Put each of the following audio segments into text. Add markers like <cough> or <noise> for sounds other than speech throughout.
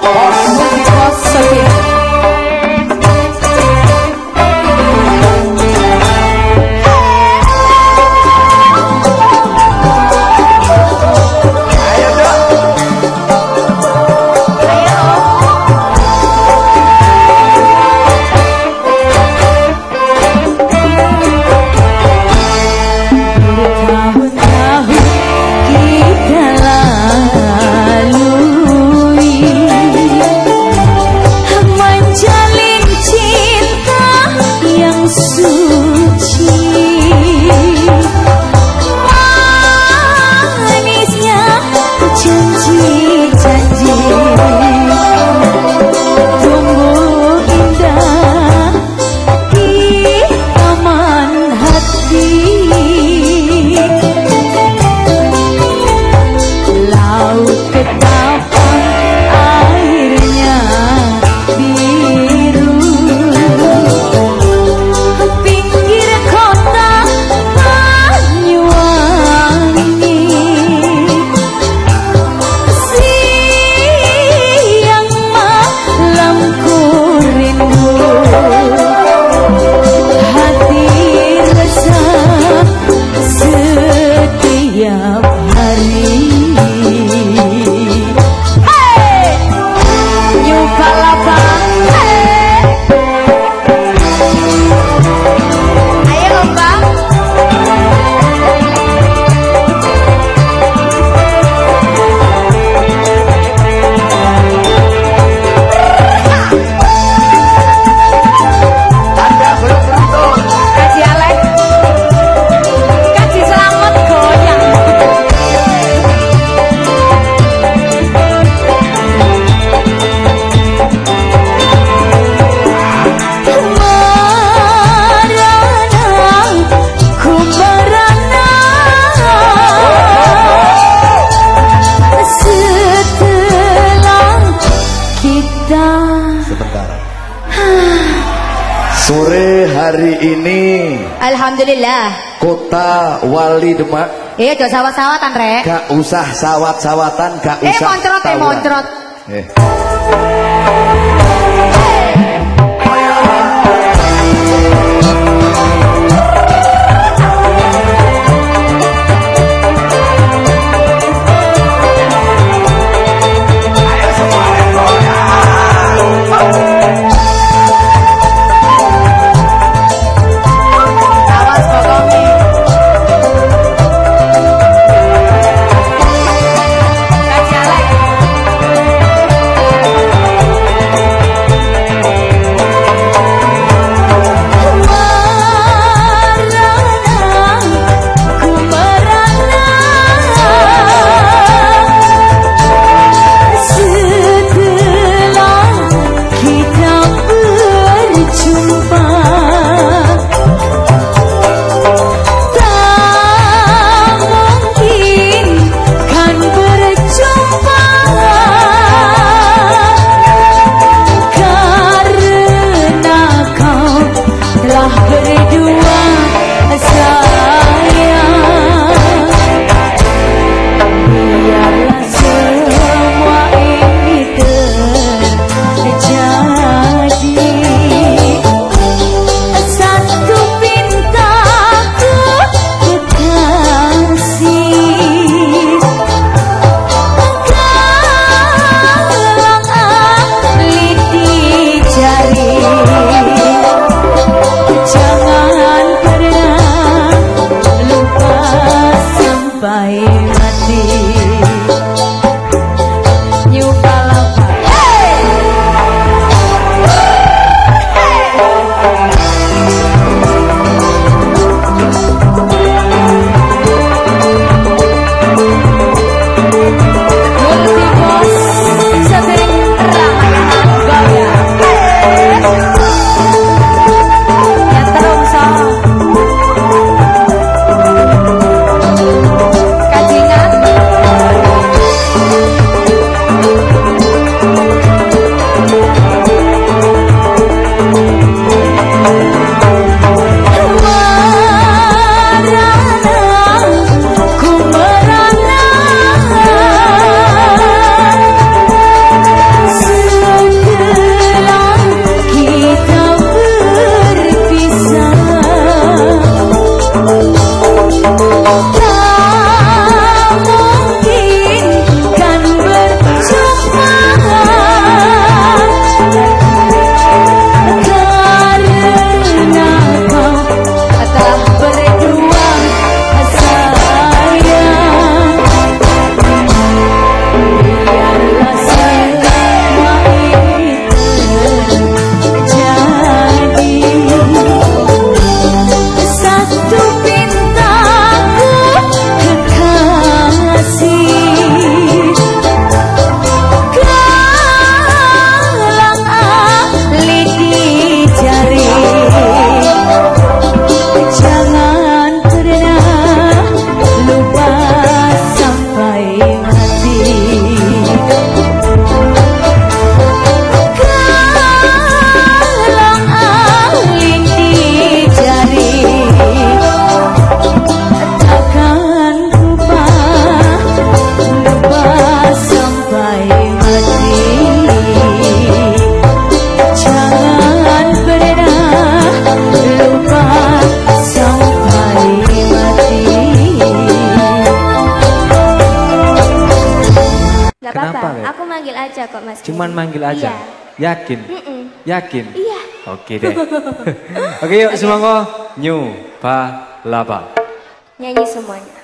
Posso, posso ter. Dạ, tiap hari Alhamdulillah. Kota Wali Demak. Iya, jauh sawat-sawatan, Rek. Gak usah sawat-sawatan, gak eh, usah. Eh, moncrot, eh, moncrot. Eh. manggil aja kok Mas. Cuman manggil aja. Iya. Yakin? Mm -mm. Yakin? Iya. Oke deh. <laughs> Oke yuk okay. semoga nyu ba laba. Nyanyi semuanya.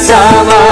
sama